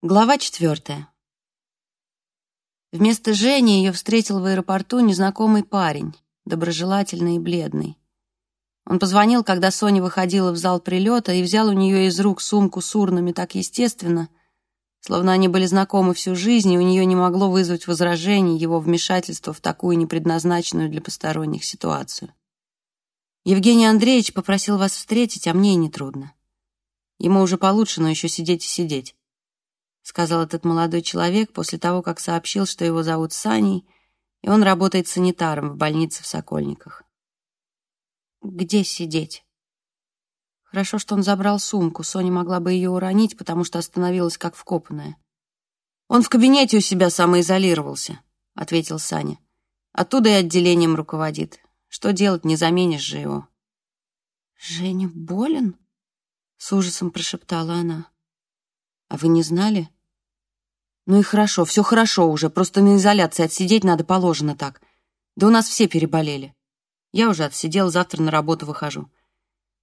Глава четвертая. Вместо Жени ее встретил в аэропорту незнакомый парень, доброжелательный и бледный. Он позвонил, когда Соня выходила в зал прилета, и взял у нее из рук сумку с урнами так естественно, словно они были знакомы всю жизнь, и у нее не могло вызвать возражений его вмешательство в такую непредназначенную для посторонних ситуацию. «Евгений Андреевич попросил вас встретить, а мне и нетрудно. Ему уже получше, но еще сидеть и сидеть сказал этот молодой человек после того, как сообщил, что его зовут Саней, и он работает санитаром в больнице в Сокольниках. «Где сидеть?» Хорошо, что он забрал сумку. Соня могла бы ее уронить, потому что остановилась как вкопанная. «Он в кабинете у себя самоизолировался», — ответил Саня. «Оттуда и отделением руководит. Что делать, не заменишь же его». «Женя болен?» — с ужасом прошептала она. «А вы не знали?» Ну и хорошо, все хорошо уже, просто на изоляции отсидеть надо положено так. Да у нас все переболели. Я уже отсидел, завтра на работу выхожу.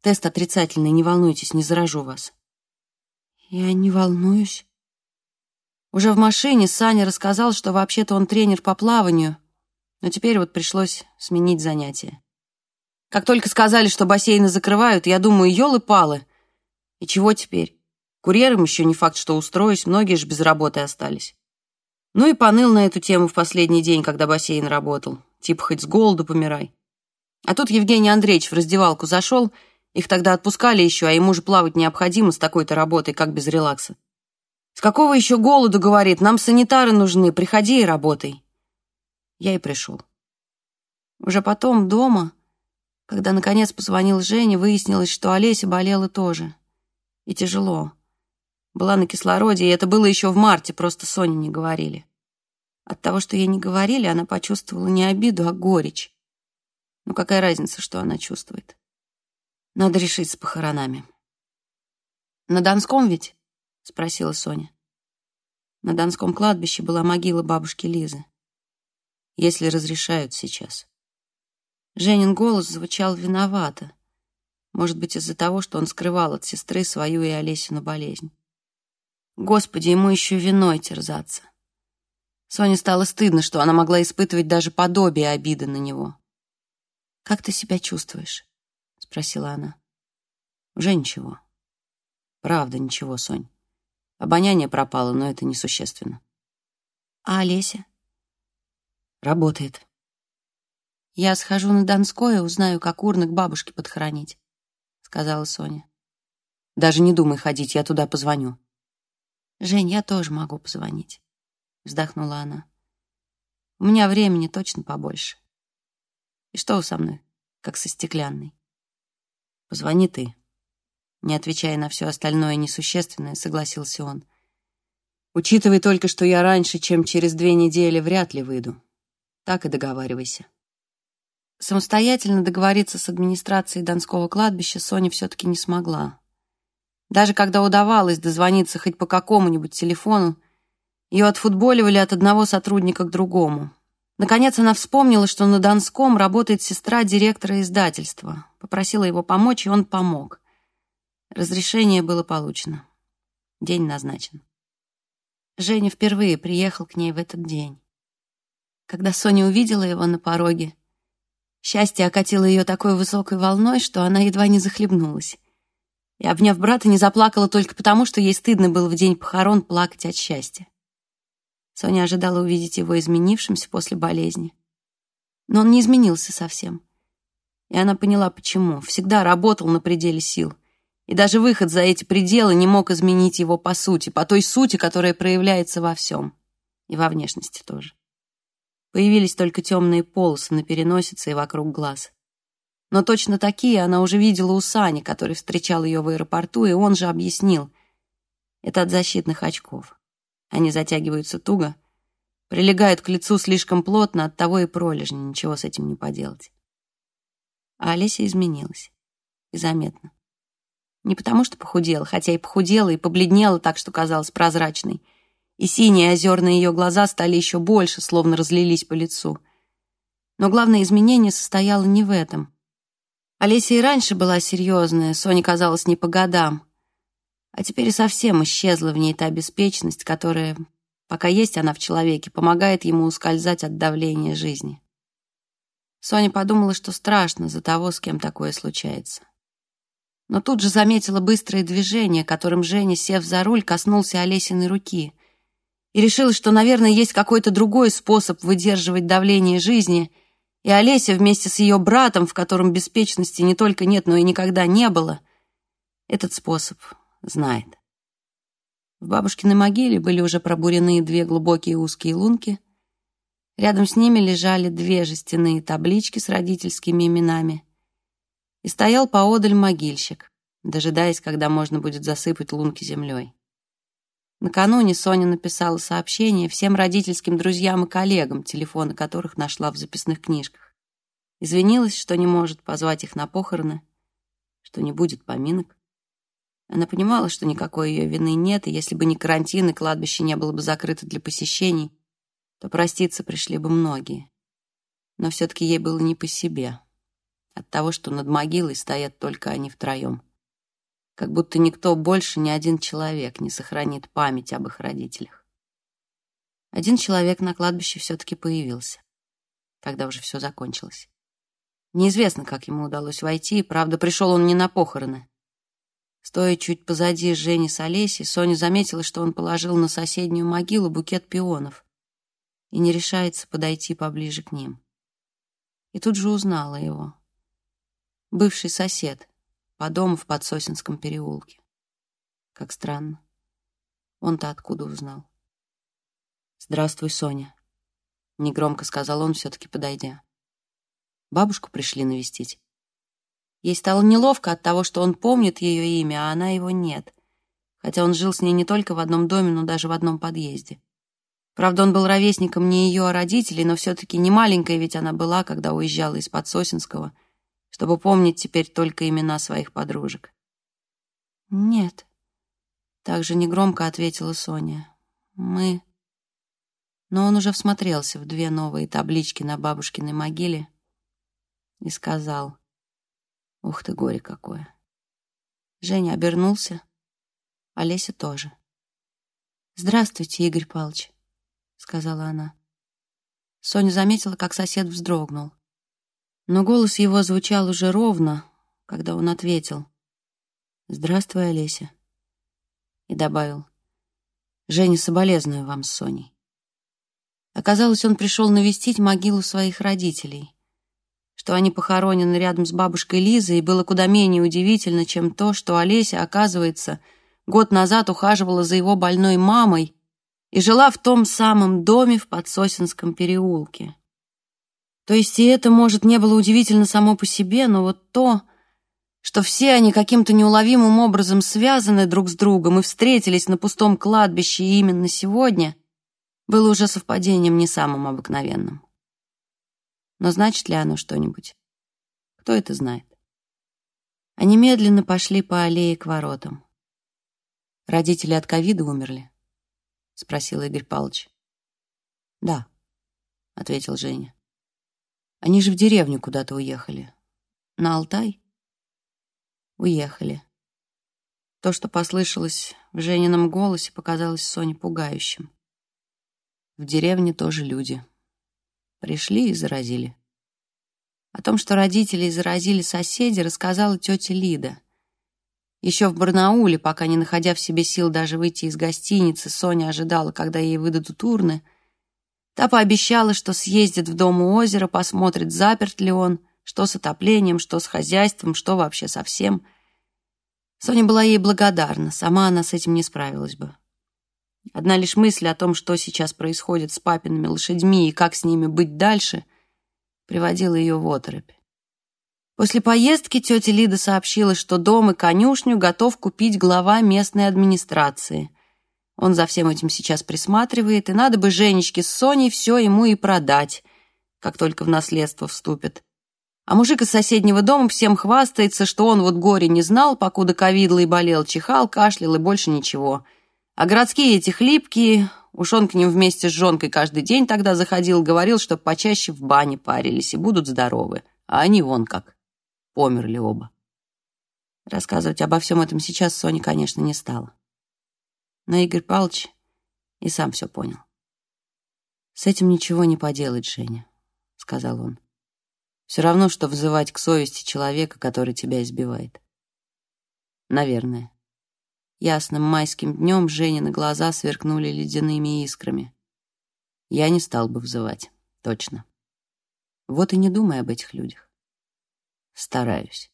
Тест отрицательный, не волнуйтесь, не заражу вас. Я не волнуюсь. Уже в машине Саня рассказал, что вообще-то он тренер по плаванию, но теперь вот пришлось сменить занятие. Как только сказали, что бассейны закрывают, я думаю, елы-палы. И чего теперь? Курьером еще не факт, что устроюсь, многие же без работы остались. Ну и поныл на эту тему в последний день, когда бассейн работал. Типа хоть с голоду помирай. А тут Евгений Андреевич в раздевалку зашел, их тогда отпускали еще, а ему же плавать необходимо с такой-то работой, как без релакса. С какого еще голоду, говорит, нам санитары нужны, приходи и работай. Я и пришел. Уже потом, дома, когда наконец позвонил Жене, выяснилось, что Олеся болела тоже. И тяжело. Была на кислороде, и это было еще в марте, просто Соне не говорили. От того, что ей не говорили, она почувствовала не обиду, а горечь. Ну какая разница, что она чувствует? Надо решить с похоронами. «На Донском ведь?» — спросила Соня. На Донском кладбище была могила бабушки Лизы. Если разрешают сейчас. Женин голос звучал виновато. Может быть, из-за того, что он скрывал от сестры свою и Олесину болезнь. Господи, ему еще виной терзаться. Соне стало стыдно, что она могла испытывать даже подобие обиды на него. «Как ты себя чувствуешь?» — спросила она. «Уже ничего. Правда, ничего, Сонь. Обоняние пропало, но это несущественно». «А Олеся?» «Работает». «Я схожу на Донское, узнаю, как урны к бабушке подхоронить», — сказала Соня. «Даже не думай ходить, я туда позвоню». «Жень, я тоже могу позвонить», — вздохнула она. «У меня времени точно побольше. И что вы со мной, как со стеклянной?» «Позвони ты», — не отвечая на все остальное несущественное, согласился он. «Учитывай только, что я раньше, чем через две недели, вряд ли выйду. Так и договаривайся». Самостоятельно договориться с администрацией Донского кладбища Соня все-таки не смогла. Даже когда удавалось дозвониться хоть по какому-нибудь телефону, ее отфутболивали от одного сотрудника к другому. Наконец она вспомнила, что на Донском работает сестра директора издательства. Попросила его помочь, и он помог. Разрешение было получено. День назначен. Женя впервые приехал к ней в этот день. Когда Соня увидела его на пороге, счастье окатило ее такой высокой волной, что она едва не захлебнулась и, обняв брата, не заплакала только потому, что ей стыдно было в день похорон плакать от счастья. Соня ожидала увидеть его изменившимся после болезни. Но он не изменился совсем. И она поняла, почему. Всегда работал на пределе сил. И даже выход за эти пределы не мог изменить его по сути, по той сути, которая проявляется во всем. И во внешности тоже. Появились только темные полосы на переносице и вокруг глаз. Но точно такие она уже видела у Сани, который встречал ее в аэропорту, и он же объяснил. Это от защитных очков. Они затягиваются туго, прилегают к лицу слишком плотно, от того и пролежни, ничего с этим не поделать. А Олеся изменилась. И заметно. Не потому что похудела, хотя и похудела, и побледнела так, что казалась прозрачной. И синие озерные ее глаза стали еще больше, словно разлились по лицу. Но главное изменение состояло не в этом — Олеся и раньше была серьезная, Соне казалось не по годам. А теперь совсем исчезла в ней та беспечность, которая, пока есть она в человеке, помогает ему ускользать от давления жизни. Соня подумала, что страшно за того, с кем такое случается. Но тут же заметила быстрое движение, которым Женя, сев за руль, коснулся Олесиной руки и решила, что, наверное, есть какой-то другой способ выдерживать давление жизни, и Олеся вместе с ее братом, в котором беспечности не только нет, но и никогда не было, этот способ знает. В бабушкиной могиле были уже пробурены две глубокие узкие лунки. Рядом с ними лежали две жестяные таблички с родительскими именами. И стоял поодаль могильщик, дожидаясь, когда можно будет засыпать лунки землей. Накануне Соня написала сообщение всем родительским друзьям и коллегам, телефоны которых нашла в записных книжках. Извинилась, что не может позвать их на похороны, что не будет поминок. Она понимала, что никакой ее вины нет, и если бы не карантин и кладбище не было бы закрыто для посещений, то проститься пришли бы многие. Но все-таки ей было не по себе от того, что над могилой стоят только они втроем как будто никто больше, ни один человек не сохранит память об их родителях. Один человек на кладбище все-таки появился, когда уже все закончилось. Неизвестно, как ему удалось войти, правда, пришел он не на похороны. Стоя чуть позади Жени с Олесей, Соня заметила, что он положил на соседнюю могилу букет пионов и не решается подойти поближе к ним. И тут же узнала его. Бывший сосед, по дому в Подсосинском переулке. Как странно. Он-то откуда узнал? «Здравствуй, Соня», — негромко сказал он, все-таки подойдя. Бабушку пришли навестить. Ей стало неловко от того, что он помнит ее имя, а она его нет, хотя он жил с ней не только в одном доме, но даже в одном подъезде. Правда, он был ровесником не ее, а родителей, но все-таки не маленькая ведь она была, когда уезжала из Подсосинского — чтобы помнить теперь только имена своих подружек. «Нет», — также негромко ответила Соня. «Мы...» Но он уже всмотрелся в две новые таблички на бабушкиной могиле и сказал, «Ух ты, горе какое!» Женя обернулся, Олеся тоже. «Здравствуйте, Игорь Павлович», — сказала она. Соня заметила, как сосед вздрогнул но голос его звучал уже ровно, когда он ответил «Здравствуй, Олеся», и добавил «Женя, соболезную вам с Соней». Оказалось, он пришел навестить могилу своих родителей, что они похоронены рядом с бабушкой Лизой, и было куда менее удивительно, чем то, что Олеся, оказывается, год назад ухаживала за его больной мамой и жила в том самом доме в Подсосинском переулке. То есть и это, может, не было удивительно само по себе, но вот то, что все они каким-то неуловимым образом связаны друг с другом и встретились на пустом кладбище именно сегодня, было уже совпадением не самым обыкновенным. Но значит ли оно что-нибудь? Кто это знает? Они медленно пошли по аллее к воротам. «Родители от ковида умерли?» — спросил Игорь Павлович. «Да», — ответил Женя. Они же в деревню куда-то уехали. На Алтай? Уехали. То, что послышалось в Женином голосе, показалось Соне пугающим. В деревне тоже люди. Пришли и заразили. О том, что родителей заразили соседи, рассказала тетя Лида. Еще в Барнауле, пока не находя в себе сил даже выйти из гостиницы, Соня ожидала, когда ей выдадут урны — Та пообещала, что съездит в дом у озера, посмотрит, заперт ли он, что с отоплением, что с хозяйством, что вообще совсем. Соня была ей благодарна, сама она с этим не справилась бы. Одна лишь мысль о том, что сейчас происходит с папиными лошадьми и как с ними быть дальше, приводила ее в оторопь. После поездки тетя Лида сообщила, что дом и конюшню готов купить глава местной администрации. Он за всем этим сейчас присматривает, и надо бы Женечке с Соней все ему и продать, как только в наследство вступит. А мужик из соседнего дома всем хвастается, что он вот горе не знал, покуда ковидло и болел, чихал, кашлял и больше ничего. А городские эти хлипкие, уж он к ним вместе с жонкой каждый день тогда заходил, говорил, что почаще в бане парились и будут здоровы. А они вон как, померли оба. Рассказывать обо всем этом сейчас Соня, конечно, не стала. Но Игорь Павлович и сам все понял. «С этим ничего не поделать, Женя», — сказал он. «Все равно, что взывать к совести человека, который тебя избивает». «Наверное». Ясным майским днем Женя на глаза сверкнули ледяными искрами. Я не стал бы взывать, точно. Вот и не думай об этих людях. Стараюсь.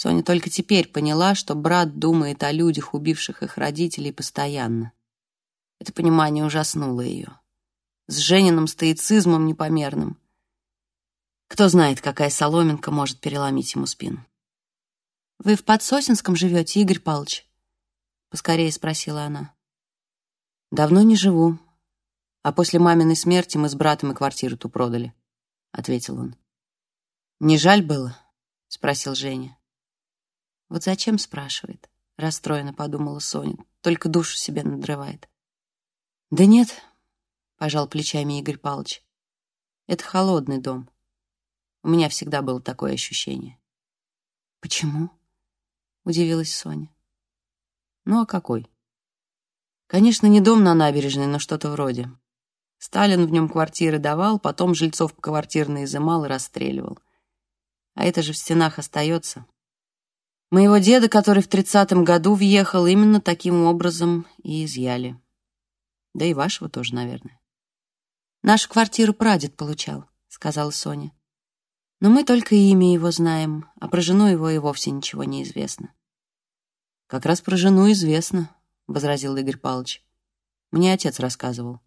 Соня только теперь поняла, что брат думает о людях, убивших их родителей, постоянно. Это понимание ужаснуло ее. С Жениным стоицизмом непомерным. Кто знает, какая соломинка может переломить ему спину. «Вы в Подсосинском живете, Игорь Павлович?» Поскорее спросила она. «Давно не живу. А после маминой смерти мы с братом и квартиру ту продали», — ответил он. «Не жаль было?» — спросил Женя. «Вот зачем?» — спрашивает. Расстроенно подумала Соня. Только душу себе надрывает. «Да нет», — пожал плечами Игорь Павлович. «Это холодный дом. У меня всегда было такое ощущение». «Почему?» — удивилась Соня. Ну а какой? Конечно, не дом на набережной, но что-то вроде. Сталин в нем квартиры давал, потом жильцов поквартирно изымал и расстреливал. А это же в стенах остается. Моего деда, который в тридцатом году въехал, именно таким образом и изъяли. Да и вашего тоже, наверное. Нашу квартиру прадед получал, сказала Соня. Но мы только имя его знаем, а про жену его и вовсе ничего не известно. «Как раз про жену известно», — возразил Игорь Павлович. «Мне отец рассказывал».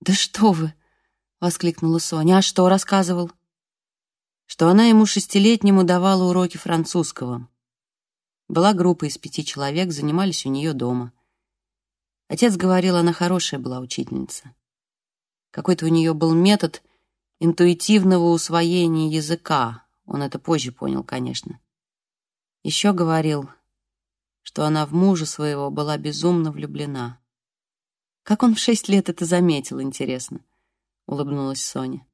«Да что вы!» — воскликнула Соня. «А что рассказывал?» Что она ему шестилетнему давала уроки французского. Была группа из пяти человек, занимались у нее дома. Отец говорил, она хорошая была учительница. Какой-то у нее был метод интуитивного усвоения языка. Он это позже понял, конечно. Еще говорил, что она в мужа своего была безумно влюблена. Как он в шесть лет это заметил, интересно, улыбнулась Соня.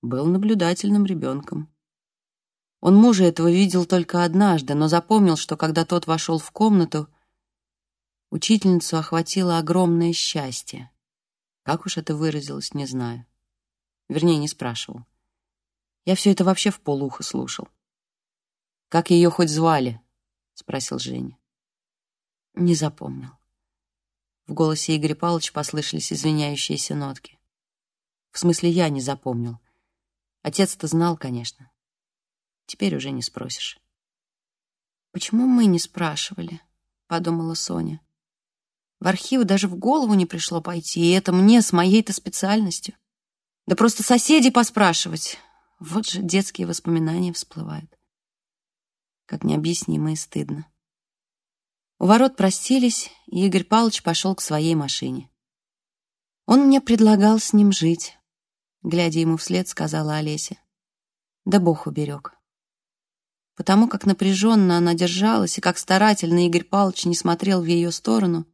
Был наблюдательным ребенком. Он мужа этого видел только однажды, но запомнил, что когда тот вошел в комнату, учительницу охватило огромное счастье. Как уж это выразилось, не знаю. Вернее, не спрашивал. Я все это вообще в полухо слушал. Как ее хоть звали? спросил Женя. Не запомнил. В голосе Игоря Павловича послышались извиняющиеся нотки. В смысле, я не запомнил. Отец-то знал, конечно. Теперь уже не спросишь. «Почему мы не спрашивали?» — подумала Соня. В архивы даже в голову не пришло пойти, и это мне с моей-то специальностью. Да просто соседей поспрашивать. Вот же детские воспоминания всплывают как необъяснимо и стыдно. У ворот простились, и Игорь Павлович пошел к своей машине. Он мне предлагал с ним жить, глядя ему вслед, сказала Олеся. Да Бог уберег. Потому как напряженно она держалась и как старательно Игорь Павлович не смотрел в ее сторону,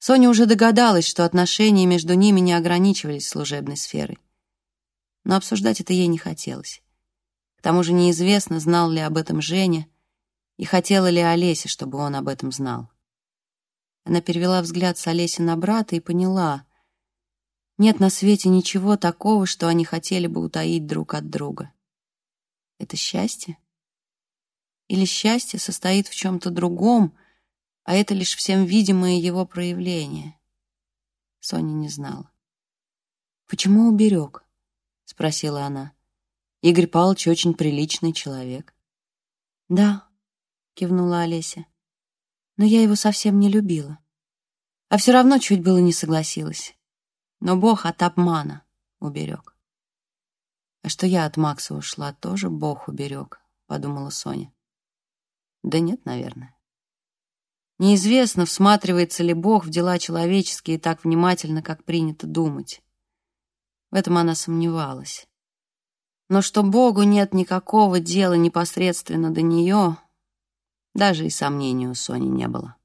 Соня уже догадалась, что отношения между ними не ограничивались служебной сферой. Но обсуждать это ей не хотелось. К тому же неизвестно, знал ли об этом Женя, и хотела ли Олеся, чтобы он об этом знал. Она перевела взгляд с Олеси на брата и поняла, нет на свете ничего такого, что они хотели бы утаить друг от друга. Это счастье? Или счастье состоит в чем-то другом, а это лишь всем видимое его проявление? Соня не знала. «Почему уберег?» — спросила она. «Игорь Павлович очень приличный человек». «Да, кивнула Олеся. Но я его совсем не любила. А все равно чуть было не согласилась. Но Бог от обмана уберег. А что я от Макса ушла, тоже Бог уберег, подумала Соня. Да нет, наверное. Неизвестно, всматривается ли Бог в дела человеческие так внимательно, как принято думать. В этом она сомневалась. Но что Богу нет никакого дела непосредственно до нее, даже и сомнений у Сони не было.